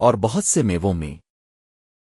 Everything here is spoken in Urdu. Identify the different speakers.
Speaker 1: اور بہت سے میووں میں۔